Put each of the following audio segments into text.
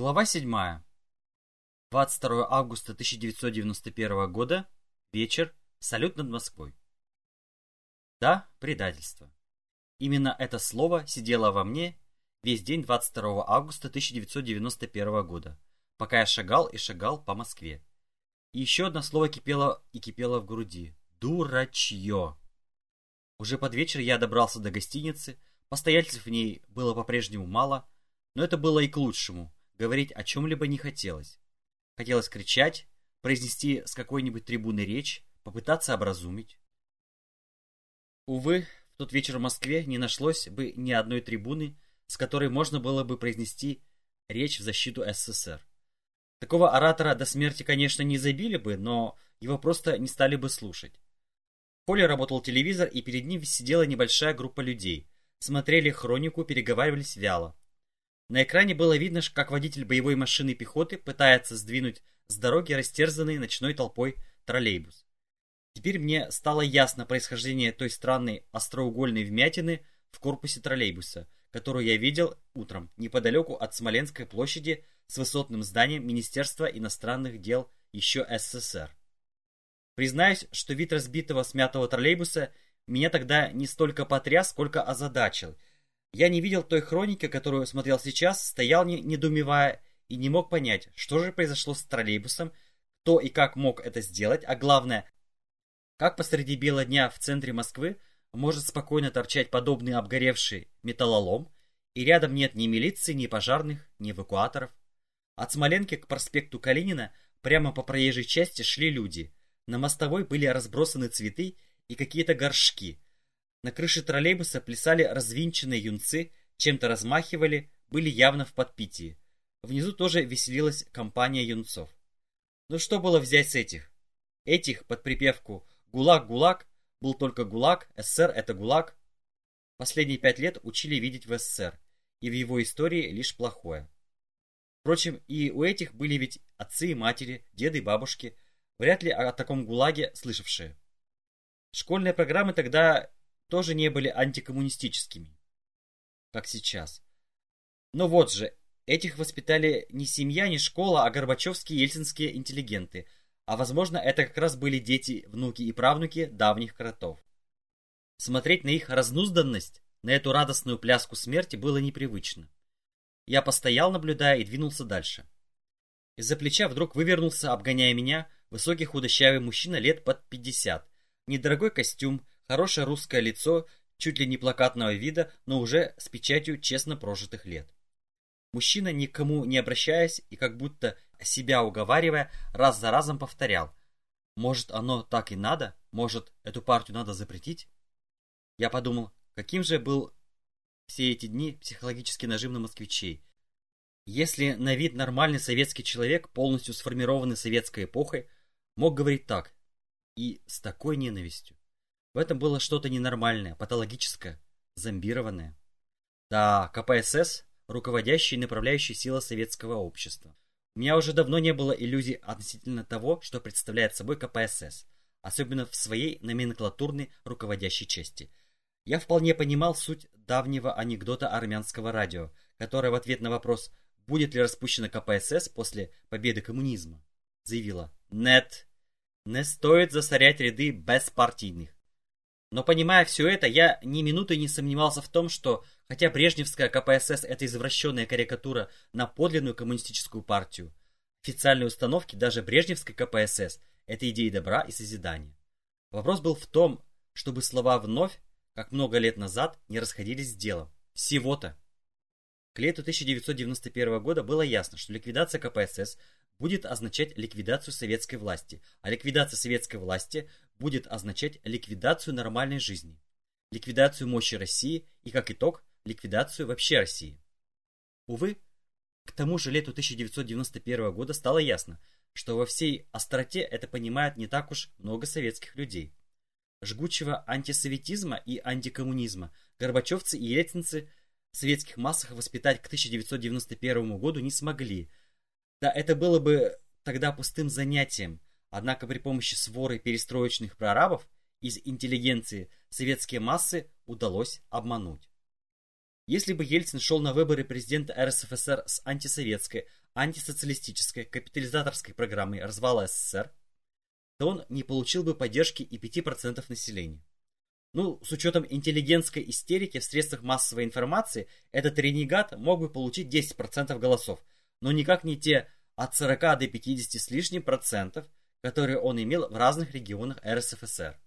Глава 7. 22 августа 1991 года. Вечер. Салют над Москвой. Да, предательство. Именно это слово сидело во мне весь день 22 августа 1991 года, пока я шагал и шагал по Москве. И еще одно слово кипело и кипело в груди. Дурачье. Уже под вечер я добрался до гостиницы, постояльцев в ней было по-прежнему мало, но это было и к лучшему – Говорить о чем-либо не хотелось. Хотелось кричать, произнести с какой-нибудь трибуны речь, попытаться образумить. Увы, в тот вечер в Москве не нашлось бы ни одной трибуны, с которой можно было бы произнести речь в защиту СССР. Такого оратора до смерти, конечно, не забили бы, но его просто не стали бы слушать. В холле работал телевизор, и перед ним сидела небольшая группа людей. Смотрели хронику, переговаривались вяло. На экране было видно, как водитель боевой машины пехоты пытается сдвинуть с дороги растерзанный ночной толпой троллейбус. Теперь мне стало ясно происхождение той странной остроугольной вмятины в корпусе троллейбуса, которую я видел утром неподалеку от Смоленской площади с высотным зданием Министерства иностранных дел еще СССР. Признаюсь, что вид разбитого смятого троллейбуса меня тогда не столько потряс, сколько озадачил – я не видел той хроники, которую смотрел сейчас, стоял не, недоумевая и не мог понять, что же произошло с троллейбусом, кто и как мог это сделать, а главное, как посреди бела дня в центре Москвы может спокойно торчать подобный обгоревший металлолом, и рядом нет ни милиции, ни пожарных, ни эвакуаторов. От Смоленки к проспекту Калинина прямо по проезжей части шли люди. На мостовой были разбросаны цветы и какие-то горшки – на крыше троллейбуса плясали развинченные юнцы, чем-то размахивали, были явно в подпитии. Внизу тоже веселилась компания юнцов. Ну что было взять с этих? Этих под припевку «ГУЛАГ-ГУЛАГ» был только ГУЛАГ, СССР — это ГУЛАГ. Последние пять лет учили видеть в СССР, и в его истории лишь плохое. Впрочем, и у этих были ведь отцы и матери, деды и бабушки, вряд ли о таком ГУЛАГе слышавшие. Школьные программы тогда тоже не были антикоммунистическими, как сейчас. Но вот же, этих воспитали не семья, не школа, а горбачевские ельцинские интеллигенты, а возможно это как раз были дети, внуки и правнуки давних кротов. Смотреть на их разнузданность, на эту радостную пляску смерти было непривычно. Я постоял, наблюдая, и двинулся дальше. Из-за плеча вдруг вывернулся, обгоняя меня, высокий худощавый мужчина лет под пятьдесят. Недорогой костюм, Хорошее русское лицо, чуть ли не плакатного вида, но уже с печатью честно прожитых лет. Мужчина, никому не обращаясь и как будто себя уговаривая, раз за разом повторял. Может, оно так и надо? Может, эту партию надо запретить? Я подумал, каким же был все эти дни психологический нажим на москвичей. Если на вид нормальный советский человек, полностью сформированный советской эпохой, мог говорить так и с такой ненавистью. В этом было что-то ненормальное, патологическое, зомбированное. Да, КПСС – руководящая и направляющая сила советского общества. У меня уже давно не было иллюзий относительно того, что представляет собой КПСС, особенно в своей номенклатурной руководящей части. Я вполне понимал суть давнего анекдота армянского радио, которое в ответ на вопрос «Будет ли распущена КПСС после победы коммунизма?» заявила «Нет, не стоит засорять ряды беспартийных. Но понимая все это, я ни минуты не сомневался в том, что хотя Брежневская КПСС это извращенная карикатура на подлинную коммунистическую партию, официальные установки даже Брежневской КПСС это идеи добра и созидания. Вопрос был в том, чтобы слова вновь, как много лет назад, не расходились с делом. Всего-то. К лету 1991 года было ясно, что ликвидация КПСС будет означать ликвидацию советской власти, а ликвидация советской власти будет означать ликвидацию нормальной жизни, ликвидацию мощи России и, как итог, ликвидацию вообще России. Увы, к тому же лету 1991 года стало ясно, что во всей остроте это понимает не так уж много советских людей. Жгучего антисоветизма и антикоммунизма горбачевцы и ельцинцы в советских массах воспитать к 1991 году не смогли – да, это было бы тогда пустым занятием, однако при помощи своры перестроечных прорабов из интеллигенции советские массы удалось обмануть. Если бы Ельцин шел на выборы президента РСФСР с антисоветской, антисоциалистической капитализаторской программой развала СССР, то он не получил бы поддержки и 5% населения. Ну, с учетом интеллигентской истерики в средствах массовой информации, этот ренегат мог бы получить 10% голосов, но никак не те от 40 до 50 с лишним процентов, которые он имел в разных регионах РСФСР.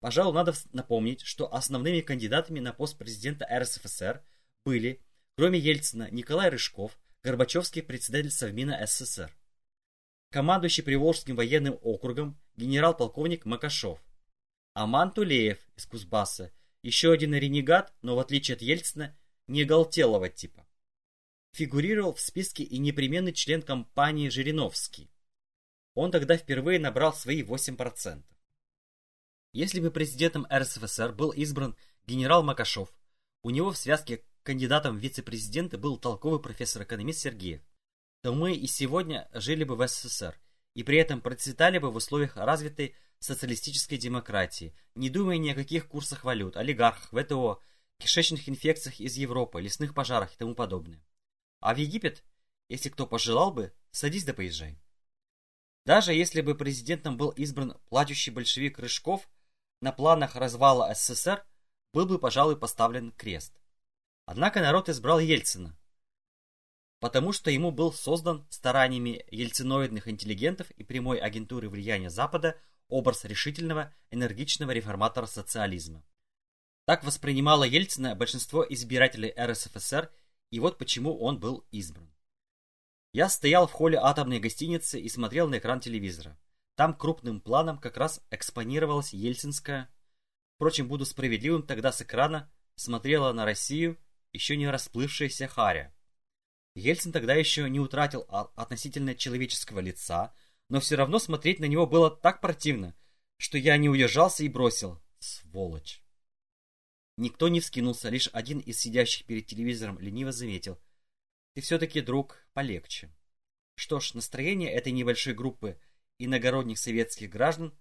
Пожалуй, надо напомнить, что основными кандидатами на пост президента РСФСР были, кроме Ельцина, Николай Рыжков, Горбачевский председатель Совмина СССР, командующий Приволжским военным округом генерал-полковник Макашов, Аман Тулеев из Кузбасса, еще один ренегат, но в отличие от Ельцина, не галтелого типа. Фигурировал в списке и непременный член компании Жириновский. Он тогда впервые набрал свои 8%. Если бы президентом РСФСР был избран генерал Макашов, у него в связке кандидатом в вице-президенты был толковый профессор-экономист Сергеев, то мы и сегодня жили бы в СССР и при этом процветали бы в условиях развитой социалистической демократии, не думая ни о каких курсах валют, олигархах, ВТО, кишечных инфекциях из Европы, лесных пожарах и тому подобное. А в Египет, если кто пожелал бы, садись да поезжай. Даже если бы президентом был избран плачущий большевик Рыжков, на планах развала СССР был бы, пожалуй, поставлен крест. Однако народ избрал Ельцина, потому что ему был создан стараниями ельциноидных интеллигентов и прямой агентуры влияния Запада образ решительного, энергичного реформатора социализма. Так воспринимало Ельцина большинство избирателей РСФСР, и вот почему он был избран. Я стоял в холле атомной гостиницы и смотрел на экран телевизора. Там крупным планом как раз экспонировалась Ельцинская. Впрочем, буду справедливым, тогда с экрана смотрела на Россию еще не расплывшаяся Харя. Ельцин тогда еще не утратил относительно человеческого лица, но все равно смотреть на него было так противно, что я не удержался и бросил. Сволочь. Никто не вскинулся, лишь один из сидящих перед телевизором лениво заметил. Ты все-таки, друг, полегче. Что ж, настроение этой небольшой группы иногородних советских граждан,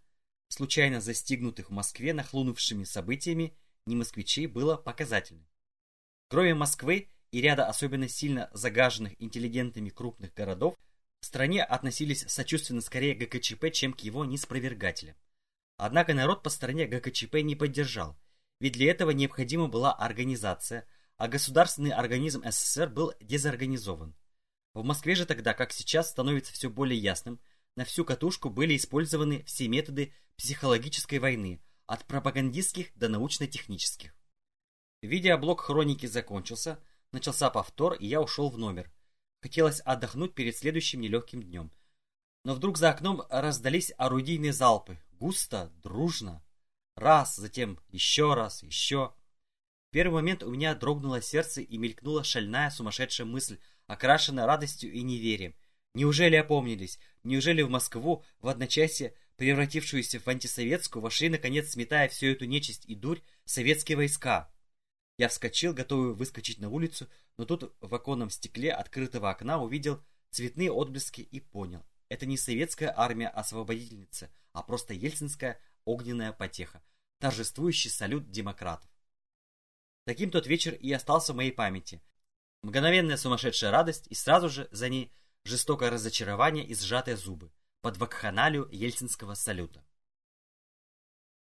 случайно застигнутых в Москве нахлынувшими событиями, не москвичей, было показательным. Кроме Москвы и ряда особенно сильно загаженных интеллигентами крупных городов, в стране относились сочувственно скорее ГКЧП, чем к его неспровергателям. Однако народ по стороне ГКЧП не поддержал, ведь для этого необходима была организация, а государственный организм СССР был дезорганизован. В Москве же тогда, как сейчас, становится все более ясным – на всю катушку были использованы все методы психологической войны, от пропагандистских до научно-технических. Видеоблог хроники закончился, начался повтор, и я ушел в номер. Хотелось отдохнуть перед следующим нелегким днем. Но вдруг за окном раздались орудийные залпы. Густо, дружно. Раз, затем еще раз, еще. В первый момент у меня дрогнуло сердце и мелькнула шальная сумасшедшая мысль, окрашенная радостью и неверием. Неужели опомнились? Неужели в Москву, в одночасье превратившуюся в антисоветскую, вошли, наконец, сметая всю эту нечисть и дурь, советские войска? Я вскочил, готовый выскочить на улицу, но тут в оконном стекле открытого окна увидел цветные отблески и понял. Это не советская армия-освободительница, а просто ельцинская огненная потеха, торжествующий салют демократов. Таким тот вечер и остался в моей памяти. Мгновенная сумасшедшая радость и сразу же за ней жестокое разочарование и сжатые зубы под вакханалию ельцинского салюта.